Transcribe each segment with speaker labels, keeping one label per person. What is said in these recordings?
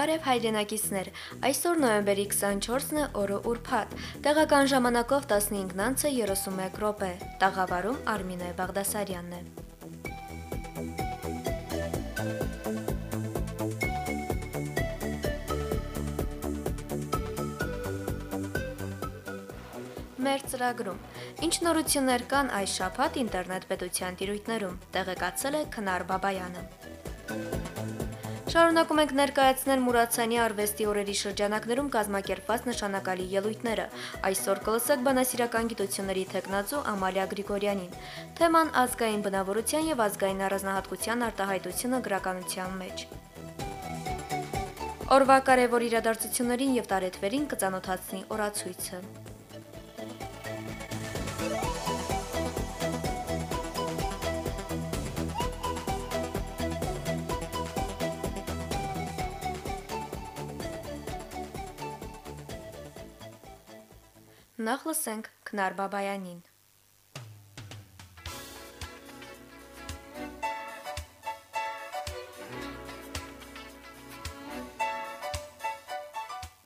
Speaker 1: Բարև հայրենակիցներ։ Այսօր նոյեմբերի 24-ն է, օրը ուրբաթ։ Տեղական ժամանակով 15:31 րոպե։ Տաղավարում Արմինե Բաղդասարյանն է։ Մեր ծրագրում. Ինչ նորություններ կան այս շաբաթ ինտերնետ պետության տիրույթներում, տեղեկացել է Քնար Բաբայանը։ Շարունակում ենք ներկայացնել Մուրացյանի արվեստի օրերի շրջանակներում կազմակերպված նշանակալի ելույթները։ Այսօր կլսեք բանասիրական գիտությունների թեկնածու Ամալիա Գրիգորյանին։ Թեման ազգային բնավորության եւ ազգային առանձնահատկության արտահայտությունը գրականության մեջ։ Օրվա կարևոր իրադարձություններին եւ տարեթվերին կցանոթացնի օրացույցը։ Նախ լսենք Քնար Բաբայանին։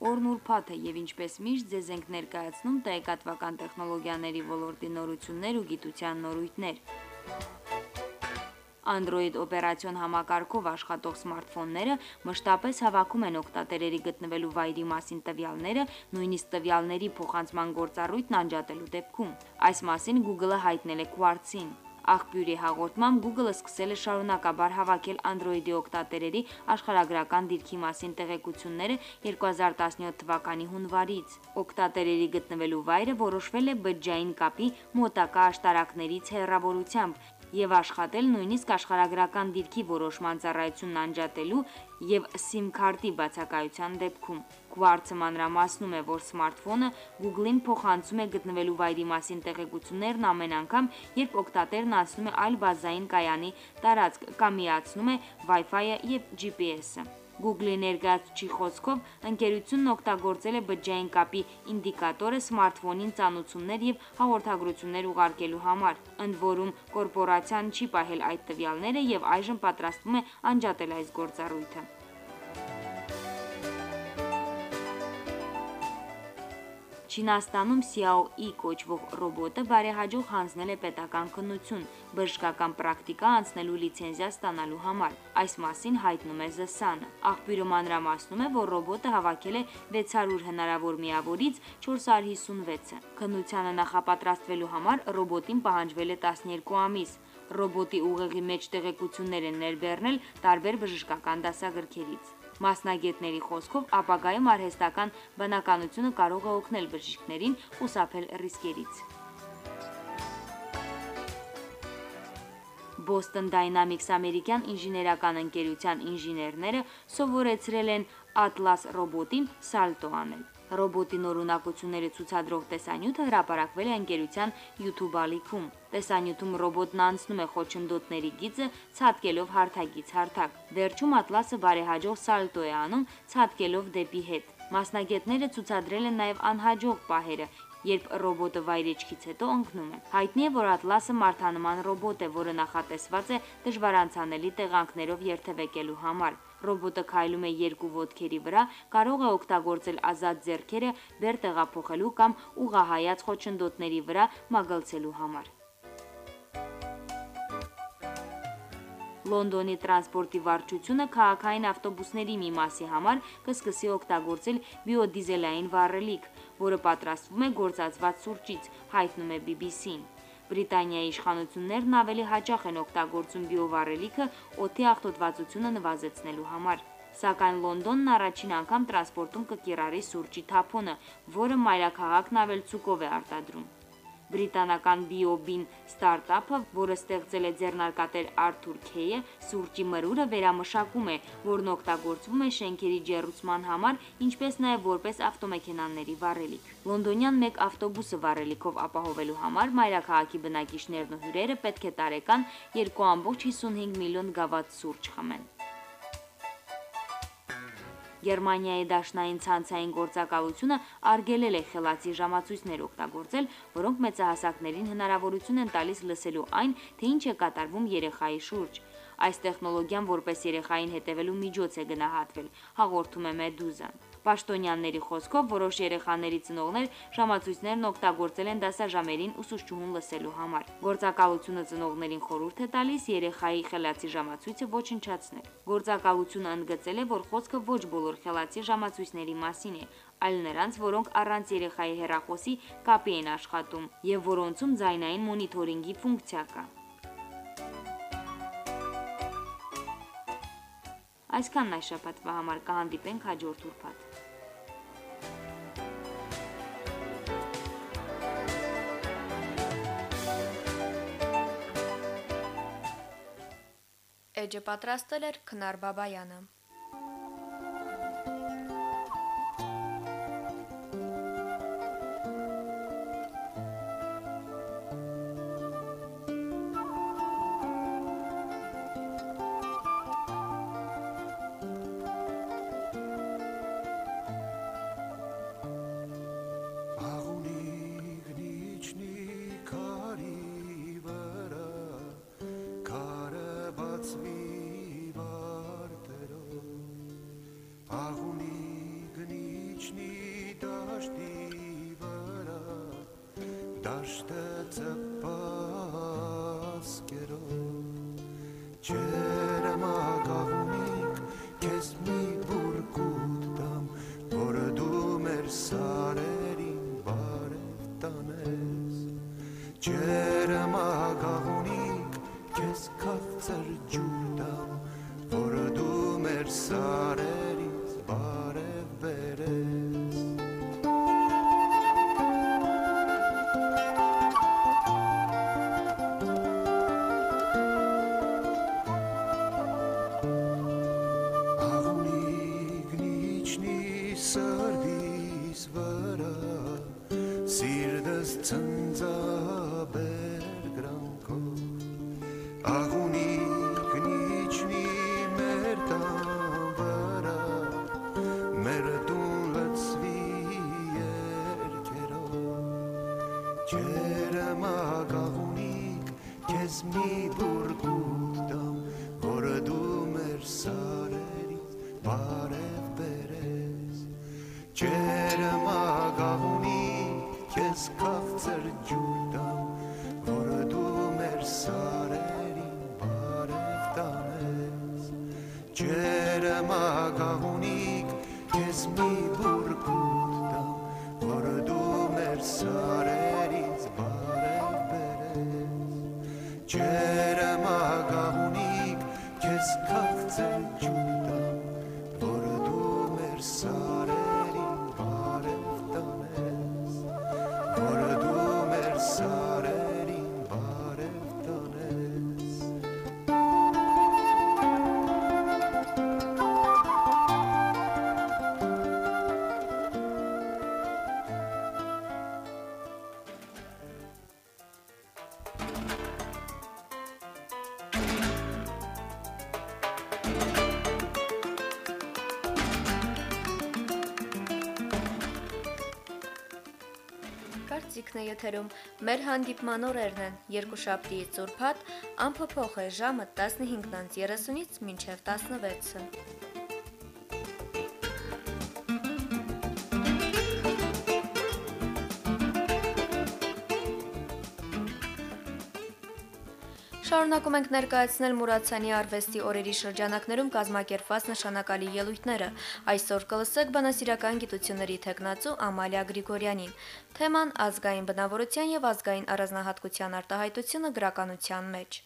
Speaker 2: Օրն ուրբաթ է եւ ինչպես միշտ ձեզ ենք ներկայացնում տեղեկատվական տեխնոլոգիաների ոլորտի նորություններ ու գիտության նորույթներ։ Android օպերացիոն համակարգով աշխատող սմարթֆոնները մշտապես հավաքում են օգտատերերի գտնվելու վայրի մասին տվյալները, նույնիսկ տվյալների փոխանցման գործառույթն անջատելու դեպքում։ Այս մասին Google-ը հայտնել է Quartz-ին։ Աղբյուրի հաղորդմամբ Google-ը սկսել է շարունակաբար հավաքել Android-ի օգտատերերի աշխարհագրական դիրքի մասին տեղեկությունները 2017 թվականի հունվարից։ Օգտատերերի գտնվելու վայրը որոշվել է բջջային կապի մոտակա աշտարակներից հեռավորությամբ եւ աշխատել նույնիսկ աշխարհագրական դիրքի որոշման ծառայությունն անջատելու եւ SIM քարտի բացակայության դեպքում։ Quartz-ը մանրամասնում է, որ սմարթֆոնը Google-ին փոխանցում է գտնվելու վայրի մասին տեղեկություններն ամեն անգամ, երբ օգտատերն անցնում է այլ բազային կայանի տարածք կամ միացնում է Wi-Fi-ը եւ GPS-ը։ Google-ի ներկայացուցիչի խոսքով ընկերությունն օգտագործել է բջջային կապի ինդիկատորը սմարթֆոնին ծանուցումներ եւ հաղորդագրություններ ուղարկելու համար։ Ընդ որում, կորպորացիան չի պահել այդ տվյալները եւ այժմ պատրաստվում է անջատել այս գործառույթը։ Չինաստանում Xiao-i կոչվող ռոբոտը բարեհաջող հանձնել է պետական քննություն բժշկական պրակտիկա անցնելու լիցենզիա ստանալու համար։ Այս մասին հայտնում է The Sun-ը։ Աղբյուրը մանրամասնում է, որ ռոբոտը հավաքել է 600 հնարավոր միավորից 456-ը։ Քննությանը նախապատրաստվելու համար ռոբոտին պահանջվել է 12 ամիս։ Ռոբոտի ուղեղի մեջ տեղեկություններ են ներբեռնել տարբեր բժշկական դասագրքերից։ Մասնագետների խոսքով ապագայում արհեստական բնականությունը կարող է օգնել բժիշկներին խուսափել ռիսկերից։ Boston Dynamics ամերիկյան ինժեներական ընկերության ինժեներները սովորեցրել են Atlas ռոբոտին սալտո անել։ Ռոբոտի նորունակությունները ցուցադրող տեսանյութը հրապարակվել է ընկերության YouTube ալիքում։ Տեսանյութում ռոբոտն անցնում է խոչընդոտների գիծը, ցատկելով հարթագից հարթակ։ Վերջում Atlas-ը բարեհաջող սալտո է անում, ցատկելով դեպի հետ։ Մասնագետները ցուցադրել են նաև անհաջող պահերը, երբ ռոբոտը վայրեջքից հետո ընկնում է։ Հայտնի է, որ Atlas-ը մարդանման ռոբոտ է, որը նախատեսված է դժվարանցանելի տեղանքներով երթևեկելու համար։ Ռոբոտը քայլում է երկու ոտքերի վրա, կարող է օգտագործել ազատ ձեռքերը վեր տեղափոխելու կամ ուղահայաց խոչընդոտների վրա մագլցելու համար։ Լոնդոնի տրանսպորտի վարչությունը քաղաքային ավտոբուսների մի մասի համար կսկսի օգտագործել բիոդիզելային վառելիք, որը պատրաստվում է գործածված սուրճից, հայտնում է BBC-ն։ Բրիտանիայի իշխանություններն ավելի հաճախ են օգտագործում բիովառելիքը օդի աղտոտվածությունը նվազեցնելու համար։ Սակայն Լոնդոնն առաջին անգամ տրանսպորտում կկիրառի սուրճի թափոնը, որը մայրաքաղաքն ավելցուկով է արտադրում։ Բրիտանական BioBin ստարտափը, որը ստեղծել է ձեռնարկատեր Արթուր Քեյը, սուրճի մրուրը վերամշակում է, որն օգտագործվում է շենքերի ջեռուցման համար, ինչպես նաև որպես ավտոմեքենաների վառելիք։ Լոնդոնյան մեկ ավտոբուսը վառելիքով ապահովելու համար մայրաքաղաքի բնակիչներն ու հյուրերը պետք է տարեկան 2.55 միլիոն գավաթ սուրճ խմեն։ Գերմանիայի դաշնային ցանցային գործակալությունը արգելել է խելացի ժամացույցներ օգտագործել, որոնք մեծահասակներին հնարավորություն են տալիս լսելու այն, թե ինչ է կատարվում երեխայի շուրջ։ Այս տեխնոլոգիան որպես երեխային հետևելու միջոց է գնահատվել, հաղորդում է Մեդուզան։ Պաշտոնյանների խոսքով որոշ երեխաների ծնողներ ժամացույցներն օգտագործել են դասաժամերին ուսուցչուհուն լսելու համար։ Գործակալությունը ծնողներին խորհուրդ է տալիս երեխայի խելացի ժամացույցը ոչնչացնել։ Գործակալությունը ընդգծել է, որ խոսքը ոչ բոլոր խելացի ժամացույցների մասին է, այլ նրանց, որոնք առանց երեխայի հեռախոսի կապի են աշխատում եւ որոնցում ձայնային մոնիթորինգի ֆունկցիա կա։ Այսքանն այս շաբաթվա համար կհանդիպենք հաջորդ ուրբաթ։
Speaker 1: Էջը պատրաստել էր Քնար Բաբայանը։
Speaker 3: дождаться пора. jest cędza Bergranko, դու
Speaker 1: եթերում։ Մեր հանդիպման օրերն են. երկուշաբթիից ուրբաթ, ամփոփող է ժամը 15:30-ից մինչև 16-ը։ Շարունակում ենք ներկայացնել Մուրացյանի արվեստի օրերի շրջանակներում կազմակերպված նշանակալի ելույթները։ Այսօր կլսեք բանասիրական գիտությունների թեկնածու Ամալիա Գրիգորյանին։ Թեման ազգային բնավորության եւ ազգային առանձնահատկության արտահայտությունը գրականության մեջ։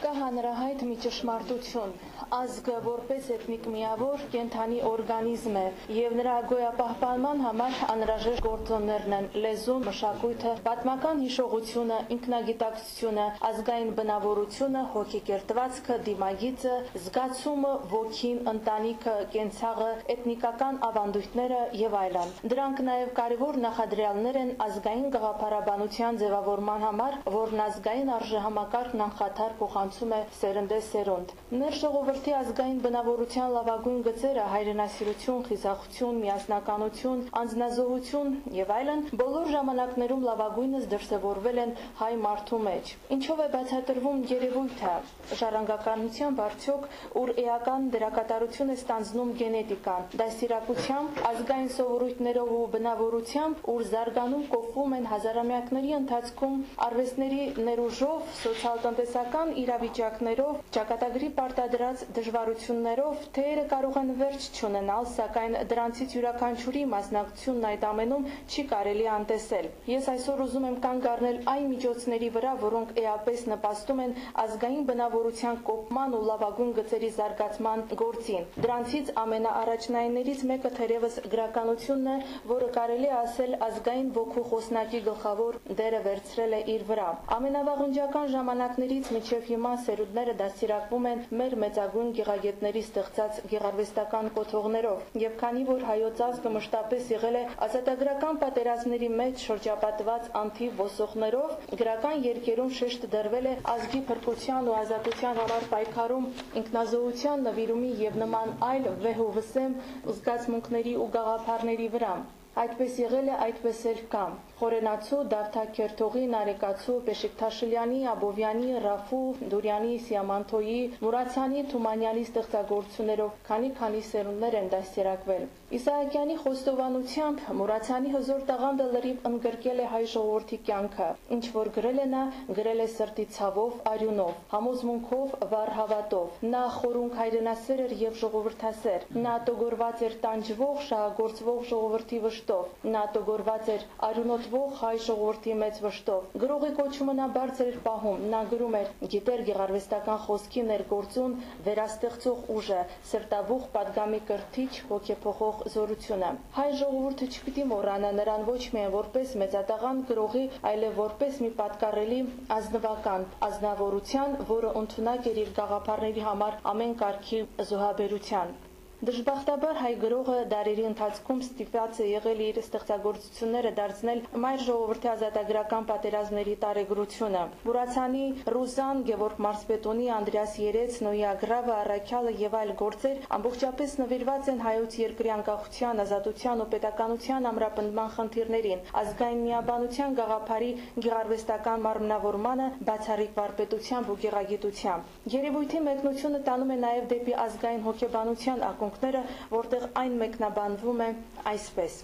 Speaker 4: Կա հանրահայտ մի ճշմարտություն։ Ազգը որպես էթնիկ միավոր կենթանի օրգանիզմ է եւ նրա գոյապահպանման համար անհրաժեշտ գործոններն են լեզուն, մշակույթը, պատմական հիշողությունը, ինքնագիտակցությունը, ազգային բնավորությունը, հոգեկերտվածքը, դիմագիծը, զգացումը, ոգին, ընտանիքը, կենցաղը, էթնիկական ավանդույթները եւ այլն։ Դրանք նաեւ կարևոր նախադրյալներ են ազգային գաղափարաբանության ձևավորման համար, որն ազգային արժեհամակարգն անխաթար փոխանցում է սերնդե-սերունդ։ Ներ ժողովրդի ազգային բնավորության լավագույն գծերը հայրենասիրություն, խիզախություն, միասնականություն, անձնազոհություն եւ այլն բոլոր ժամանակներում լավագույնս դրսեւորվել են հայ մարդու մեջ։ Ինչով է բացատրվում երևույթը ժառանգականությամբ արդյոք ուր էական դերակատարություն է ստանձնում գենետիկան, դասիրակությամբ, ազգային սովորույթներով ու բնավորությամբ, ուր զարգանում կոփվում են հազարամյակների ընթացքում արվեստների ներուժով, սոցիալ-տնտեսական իրավիճակներով, ճակատագրի պարտադրած դժվարություններով, թեերը կարող են վերջ չունենալ, սակայն դրանցից յուրաքանչյուրի մասնակցությունն այդ ամենում չի կարելի անտեսել։ Ես այսօր ուզում եմ կանգ առնել այն միջոցների վրա, որոնք էապես նպաստում են ազգային բնավորության կոպման ու լավագույն գծերի զարգացման գործին։ Դրանցից ամենաառաջնայիններից մեկը թերևս գրականությունն է, որը կարելի ասել ազգային ոգու խոսնակի գլխավոր դերը վերցրել է իր վրա։ Ամենավաղնջական ժամանակներից մինչև հիմա սերունդները դաստիարակվում են մեր մեծագույն գեղագետների ստեղծած գեղարվեստական կոթողներով, եւ քանի որ հայոց ազգը մշտապես եղել է ազատագրական պատերազմների մեջ շրջապատված անթիվ ոսողներով, գրական երկերում շեշտ դրվել է ազգի փրկության ու ազատության համար պայքարում ինքնազոհության նվիրումի եւ նման այլ վեհ ու վսեմ զգացմունքների ու գաղափարների վրա։ Այդպես եղել է, այդպես էլ կա։ Խորենացու, Դավթաքերթողի, Նարեկացու, Պեշիկթաշլյանի, Աբովյանի, Ռաֆու, Դուրյանի, Սիամանթոյի, Մուրացյանի, Թումանյանի ստեղծագործություններով քանի-քանի սերունդներ են դաստիարակվել։ Իսահակյանի խոստովանությամբ Մուրացյանի հզոր տաղանդը լրիվ ընդգրկել է հայ ժողովրդի կյանքը, ինչ որ գրել է նա, գրել է սրտի ցավով, արյունով, համոզմունքով, վառ հավատով։ Նա խորուն հայրենասեր էր եւ ժողովրդասեր։ Նա տոգորված էր տանջվող, շահագործվող ժողովրդի վշտով։ Նա տոգորված էր արյունոտվող հայ ժողովրդի մեծ վշտով։ Գրողի կոչումը նա բարձր էր պահում։ Նա գրում էր. «Գիտեր գեղարվեստական խոսքի ներգործուն վերաստեղծող ուժը, սրտավուխ падգամի կրթիչ, հոգեփոխող զորությունը»։ Հայ ժողովուրդը չպիտի մոռանա նրան ոչ միայն որպես մեծատաղան գրողի, այլև որպես մի պատկառելի ազնվական ազնվորության, որը ընդունակ էր իր գաղափարների համար ամեն կարգի զոհաբերության։ Դժբախտաբար հայ գրողը դարերի ընթացքում ստիպված է եղել իր ստեղծագործությունները դարձնել մայր ժողովրդի ազատագրական պատերազմների տարեգրությունը։ Բուրացանի, Ռուզան, Գևորգ Մարսպետոնի, Անդրեաս Երեց, Նոյի Ագրավը, Առաքյալը եւ այլ գործեր ամբողջապես նվիրված են հայոց երկրի անկախության, ազատության ու պետականության ամրապնդման խնդիրներին, ազգային միաբանության գաղափարի գեղարվեստական մարմնավորմանը, բացառիկ վարպետությամբ ու գեղագիտությամբ։ Երևույթի մեկնությունը տանում է նաեւ դեպի ազգային հոգեբանության ակունքները, որտեղ այն մեկնաբանվում է այսպես.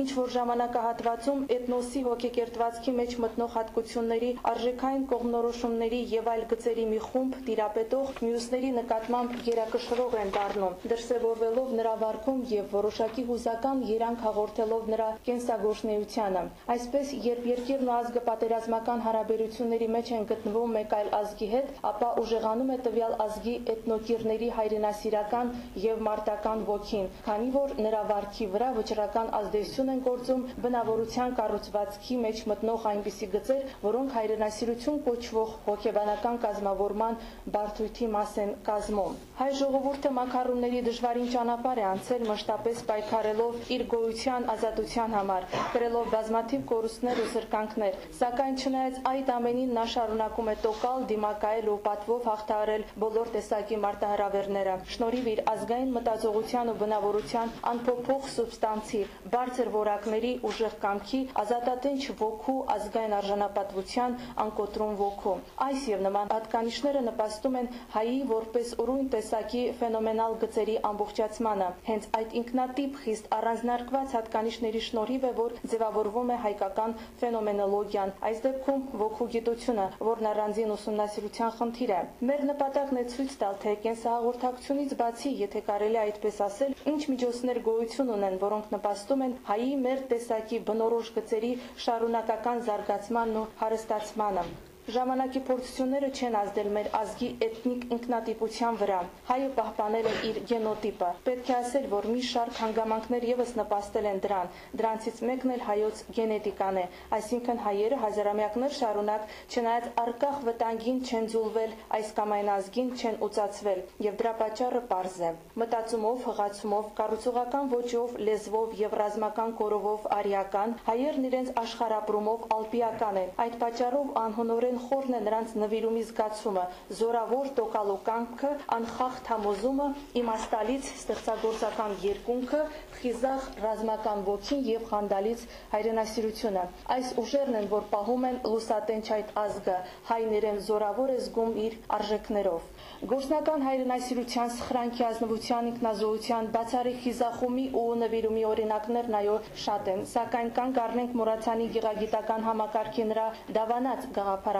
Speaker 4: Ինչ որ ժամանակահատվածում էթնոսի հոգեկերտվածքի մեջ մտնող հատկությունների արժեքային կողմնորոշումների եւ այլ գծերի մի խումբ տիրապետող մյուսների նկատմամբ գերակշռող են դառնում, դրսևորվելով նրա վարկում եւ որոշակի հուզական երանգ հաղորդելով նրա կենսագործնեությանը։ Այսպես, երբ երկիրն ու ազգը պատերազմական հարաբերությունների մեջ են գտնվում մեկ այլ ազգի հետ, ապա ուժեղանում է տվյալ ազգի էթնոկիրների հայրենասիրական եւ մարտական ոգին, քանի որ նրա վարքի վրա վճռական ազդեցություն են գործում բնավորության կառուցվածքի մեջ մտնող այնպիսի գծեր, որոնք հայրենասիրություն կոչվող հոգեբանական կազմավորման բարդույթի մաս են կազմում։ Հայ ժողովուրդը մակարոնների դժվարին ճանապարհ է անցել մշտապես պայքարելով իր գոյության ազատության համար, կրելով բազմաթիվ կորուստներ ու զրկանքներ, սակայն չնայած այդ ամենին նա շարունակում է տոկալ, դիմակայել ու պատվով հաղթահարել բոլոր տեսակի մարտահրավերները։ Շնորհիվ իր ազգային մտածողության ու բնավորության անփոփոխ սուբստանցի, բարձր որակների ուժեղ կամքի, ազատատենչ ոգու, ազգային արժանապատվության անկոտրում ոգու։ Այս եւ նման հատկանիշները նպաստում են հայի որպես ուրույն տեսակի ֆենոմենալ գծերի ամբողջացմանը։ Հենց այդ ինքնատիպ խիստ առանձնարկված հատկանիշների շնորհիվ է, որ ձևավորվում է հայկական ֆենոմենոլոգիան, այս դեպքում ոգու գիտությունը, որն առանձին ուսումնասիրության խնդիր է։ Մեր նպատակն է ցույց տալ, թե կենսահաղորդակցությունից բացի, եթե կարելի է այդպես ասել, ինչ միջոցներ գոյություն ունեն, որոնք նպաստում են հայի մեր տեսակի բնորոշ գծերի շարունակական զարգացմանն ու հարստացմանը։ Ժամանակի փորձությունները չեն ազդել մեր ազգի էթնիկ ինքնատիպության վրա։ Հայը պահպանել է իր գենոտիպը։ Պետք է ասել, որ մի շարք հանգամանքներ եւս նպաստել են դրան։ Դրանցից մեկն էլ հայոց գենետիկան է, այսինքն հայերը հազարամյակներ շարունակ չնայած արկախ վտանգին չեն զուլվել, այս կամ այն ազգին չեն ուծացվել, եւ դրա պատճառը པարզ է։ Մտածումով, հղացումով, կառուցողական ոճով, լեզվով եւ ռազմական կորովով արիական, հայերն իրենց աշխարհապրումով ալպիական են։ Այդ պատճառով անհոնորեն ամեն խորն է նրանց նվիրումի զգացումը, զորավոր տոկալու կամքը, անխախտ համոզումը, իմաստալից ստեղծագործական երկունքը, խիզախ ռազմական ոգին եւ խանդալից հայրենասիրությունը։ Այս ուժերն են, որ պահում են լուսատենչ այդ ազգը, հայն իրեն զորավոր է զգում իր արժեքներով։ Գործնական հայրենասիրության, սխրանքի ազնվության, ինքնազոհության, բացառիկ խիզախումի ու նվիրումի օրինակներն այո շատ են, սակայն կան կառնենք Մուրացյանի գեղագիտական համակարգի նրա դավանած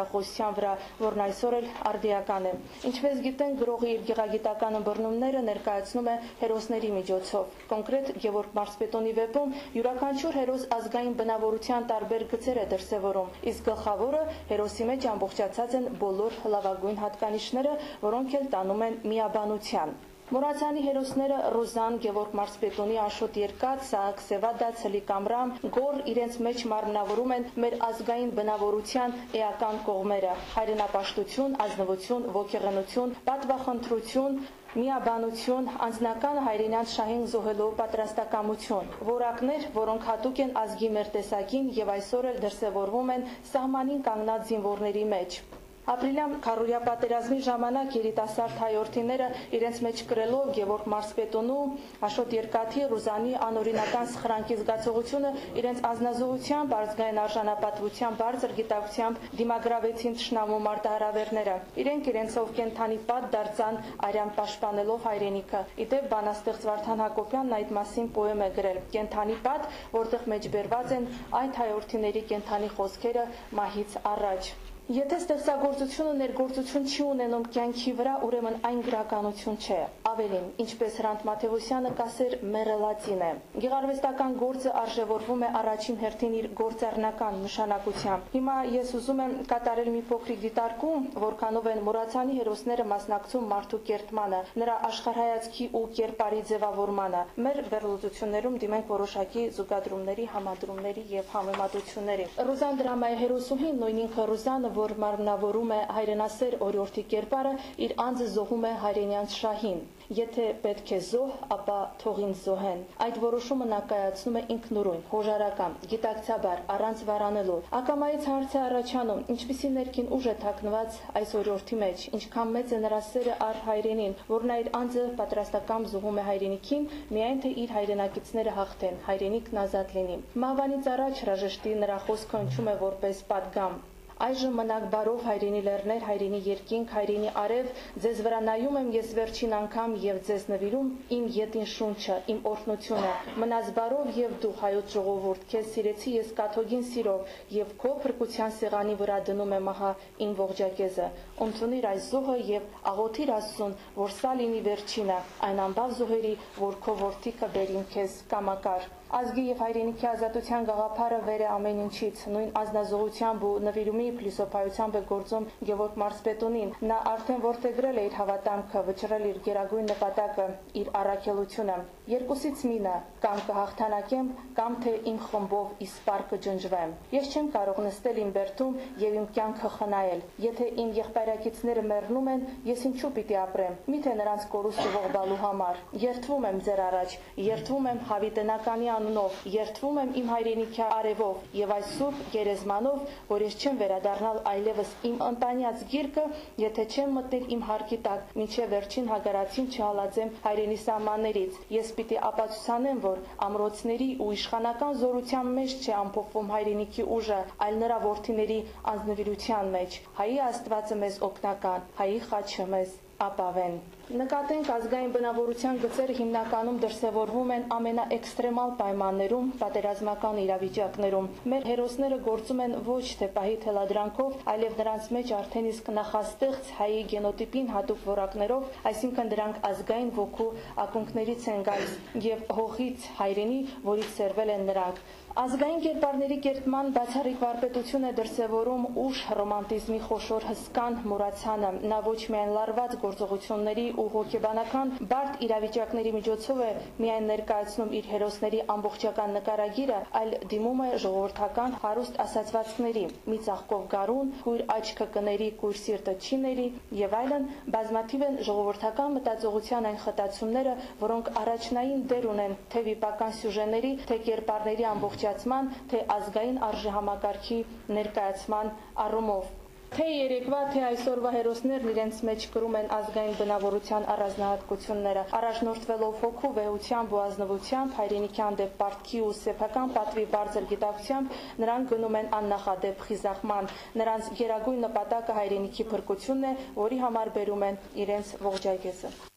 Speaker 4: գաղափարախոսության վրա, որն այսօր էլ արդիական է։ Ինչպես գիտեն, գրողի իր գեղագիտական ըմբռնումները ներկայացնում է հերոսների միջոցով։ Կոնկրետ Գևորգ Մարսպետոնի վեպում յուրաքանչյուր հերոս ազգային բնավորության տարբեր գծեր է դրսևորում, իսկ գլխավորը հերոսի մեջ ամբողջացած են բոլոր լավագույն հատկանիշները, որոնք էլ տանում են միաբանության։ Մուրացյանի հերոսները Ռոզան, Գևորգ Մարսպետոնի, Աշոտ Երկաթ, Սահակ Սևադա, Ցլիկ Ամրամ, Գոր իրենց մեջ մարմնավորում են մեր ազգային բնավորության էական կողմերը՝ հայրենապաշտություն, ազնվություն, ոգեղենություն, պատվախնդրություն, միաբանություն, անձնական հայրենյան շահին զոհելու պատրաստակամություն, որակներ, որոնք հատուկ են ազգի մեր տեսակին եւ այսօր էլ դրսեւորվում են սահմանին կանգնած զինվորների մեջ։ Ապրիլյան քարորյա պատերազմի ժամանակ երիտասարդ հայորդիները իրենց մեջ կրելով Գևորգ Մարսպետոնու, Աշոտ Երկաթի, Ռուզանի անօրինական սխրանքի զգացողությունը իրենց ազնազողությամբ, ազգային արժանապատվության բարձր գիտակցությամբ դիմագրավեցին ճշնամու մարտահրավերները։ Իրենք իրենցով կենթանի պատ դարձան արյան պաշտպանելով հայրենիքը։ Իդեպ բանաստեղծ Վարդան Հակոբյանն այդ մասին պոեմ է գրել. Կենթանի պատ, որտեղ մեջբերված են այդ հայորդիների կենթանի խոսքերը մահից առաջ։ Եթե ստեղծագործությունը ներգործություն չի ունենում կյանքի վրա, ուրեմն այն գրականություն չէ։ Ավելին, ինչպես Հրանտ Մաթեոսյանը կասեր, մեղելածին է։ Գեղարվեստական գործը արժևորվում է առաջին հերթին իր գործառնական նշանակությամբ։ Հիմա ես ուզում եմ կատարել մի փոքրիկ դիտարկում, որքանով են Մուրացյանի հերոսները մասնակցում մարդու կերտմանը, նրա աշխարհայացքի ու կերպարի ձևավորմանը։ Մեր վերլուծություններում դիմենք որոշակի զուգադրումների, համադրումների եւ համեմատությունների։ Ռուզան դրամայի հերոսուհին նույն ինքը Ռուզանը, որ մարմնավորում է հայրենասեր օրիորդի կերպարը, իր անձը զոհում է հայրենյան շահին։ Եթե պետք է զոհ, ապա թողին զոհեն։ Այդ որոշումը նա կայացնում է ինքնուրույն, հոժարական, գիտակցաբար, առանց վարանելու։ Ակամայից հարց է առաջանում, ինչպիսի ներքին ուժ է թաքնված այս օրյորթի մեջ, ինչքան մեծ է նրա սերը առ հայրենին, որն իր անձը պատրաստական զուգում է հայրենիքին, միայն թե իր հայրենակիցները հաղթեն, հայրենիքն ազատ լինի։ Մահվանից առաջ հրաժեշտի նրա խոսքը հնչում է որպես պատգամ Այժմ մնաք բարով հայրենի լեռներ, հայրենի երկինք, հայրենի արև, ձեզ վրա նայում եմ ես վերջին անգամ եւ ձեզ նվիրում իմ յետին շունչը, իմ օրհնությունը։ Մնաս բարով եւ դու հայոց ժողովուրդ, քեզ սիրեցի ես կաթողին սիրով եւ քո փրկության սեղանի վրա դնում եմ ահա իմ ողջակեզը։ Ընդունիր այս զոհը եւ աղոթիր Աստծուն, որ սա լինի վերջինը, այն ամբավ զոհերի, որ քո որդիկը բերին քեզ կամակար ազգի եւ հայրենիքի ազատության գաղափարը վեր է ամեն ինչից։ Նույն ազնազողությամբ ու նվիրումի փիլիսոփայությամբ է գործում Գևորգ Մարսպետունին։ Նա արդեն որթեգրել է իր հավատամքը, վճռել իր գերագույն նպատակը, իր առաքելությունը։ Երկուսից մինը՝ կամ կհաղթանակեմ, կամ թե իմ խմբով իսպար կջնջվեմ։ Ես չեմ կարող նստել իմ բերդում եւ իմ կյանքը խնայել։ Եթե իմ եղբայրակիցները մեռնում են, ես ինչու պիտի ապրեմ։ Միթե նրանց կորուստը ողբալու համար։ Երթվում եմ ձեր առաջ, երթվում եմ հավիտենականի անունով երթվում եմ իմ հայրենիքի արևով եւ այս սուրբ գերեզմանով, որ ես չեմ վերադառնալ այլևս իմ ընտանյաց գիրկը, եթե չեմ մտնել իմ հարկի տակ, ինչեւ վերջին հագարացին չհալածեմ հայրենի սահմաններից։ Ես պիտի ապացուցանեմ, որ ամրոցների ու իշխանական զորության մեջ չի ամփոփվում հայրենիքի ուժը, այլ նրա ворթիների անznվիրության մեջ։ Հայի Աստվածը մեզ օգնական, հայի խաչը մեզ ապավեն։ Նկատենք ազգային բնավորության գծերը հիմնականում դրսևորվում են ամենաէքստրեմալ պայմաններում, պատերազմական իրավիճակներում։ Մեր հերոսները գործում են ոչ թե պահի թելադրանքով, այլև նրանց մեջ արդեն իսկ նախաստեղծ հայի գենոտիպին հատուկ որակներով, այսինքն դրանք ազգային ոգու ակունքներից են գալիս եւ հողից հայրենի, որից սերվել են նրանք։ Ազգային կերպարների կերտման բացառիկ վարպետություն է դրսևորում ուշ ռոմանտիզմի խոշոր հսկան Մուրացյանը։ Նա ոչ միայն լարված գործողությունների ու հոգեբանական բարդ իրավիճակների միջոցով է միայն ներկայացնում իր հերոսների ամբողջական նկարագիրը, այլ դիմում է ժողովրդական հարուստ ասացվածքների՝ մի ծաղկով գարուն, կույր աչքը կների, կույր սիրտը չի ների եւ այլն, բազմաթիվ են ժողովրդական մտածողության այն խտացումները, որոնք առաջնային դեր ունեն թե վիպական սյուժեների, թե կերպարների ամբողջ ամբողջացման, թե ազգային արժեհամակարգի ներկայացման առումով։ Թե երեկվա, թե այսօրվա հերոսներն իրենց մեջ կրում են ազգային բնավորության առանձնահատկությունները, առաջնորդվելով հոգու վեհությամբ ու ազնվությամբ, հայրենիքյան դեպ պարտքի ու սեփական պատվի բարձր գիտակցությամբ, նրանք գնում են աննախադեպ խիզախման։ Նրանց գերագույն նպատակը հայրենիքի փրկությունն է, որի համար բերում են իրենց ողջայգեզը։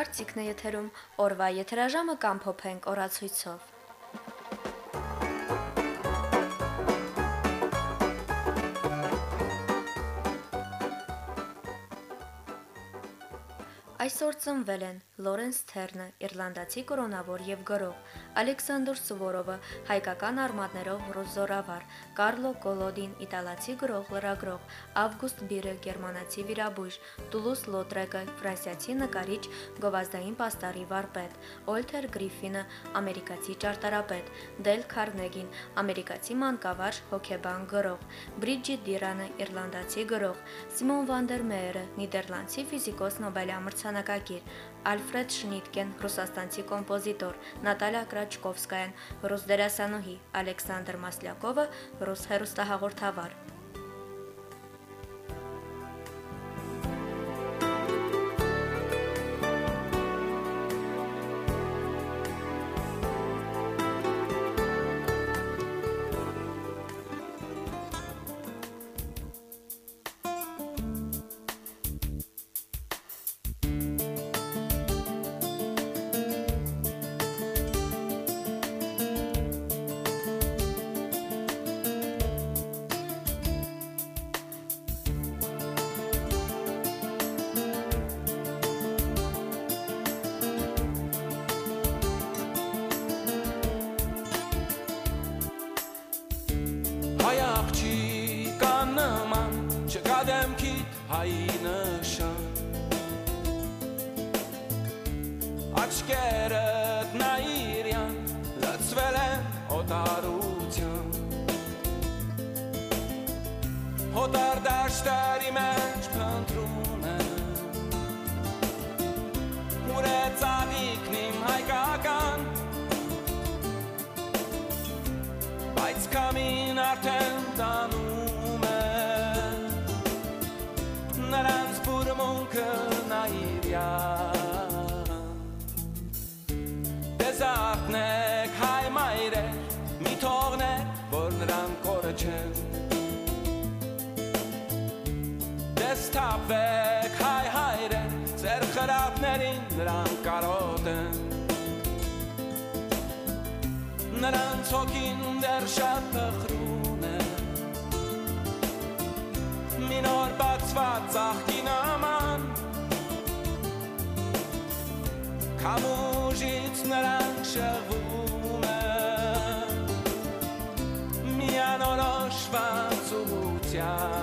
Speaker 1: Կարծիքն է եթերում. Օրվա եթերաժամը կամ փոփենք օրացույցով։ Այսօր ծնվել են Լորենս Թերնը, իռլանդացի կորոնավոր եւ գրող, Ալեքսանդր Սուվորովը, հայկական արմատներով ռուս զորավար, Կարլո Կոլոդին, իտալացի գրող, լրագրող, Ավգուստ Բիրը, գերմանացի վիրաբույժ, Տուլուս Լոտրեկը, ֆրանսիացի նկարիչ, գովազդային պաստառի վարպետ, Օլթեր Գրիֆինը, ամերիկացի ճարտարապետ, Դել Քարնեգին, ամերիկացի մանկավարժ, հոկեբան գրող, Բրիջիտ Դիրանը, իռլանդացի գրող, Սիմոն Վանդեր Մեերը, նիդերլանդցի ֆիզիկոս Նոբելյամրցանակ նշանակագիր, Ալֆրեդ Շնիտկեն, ռուսաստանցի կոմպոզիտոր, Նատալիա Կրաչկովսկայան, ռուս դերասանուհի, Ալեքսանդր Մասլյակովը, ռուս հերոստահաղորդավար։
Speaker 5: հայի նշան Աչկերդ նայիրյան լծվել են օտարության Հոտար դաշտերի մեջ փնտրում են Ուր է ծաղիքն իմ հայկական Բայց կամին արդեն բուրմունքը նայիրյան Դեզարտնեք հայ մայրեր Մի թողնեք, որ նրան կորը չեն Դեստապեք հայ հայրեր Ձեր խրատներին նրան կարոտ են նրանց հոգին դեռ շատ տխրուն մի նոր բացված ծաղկի նման Կամուժից նրանք շեղվում է միանորոշված ուղության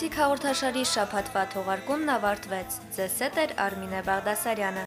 Speaker 1: Կարծիք հաղորդաշարի շփաթվա թողարկումն ավարտվեց։ Ձեզ հետ էր Արմինե Բաղդասարյանը։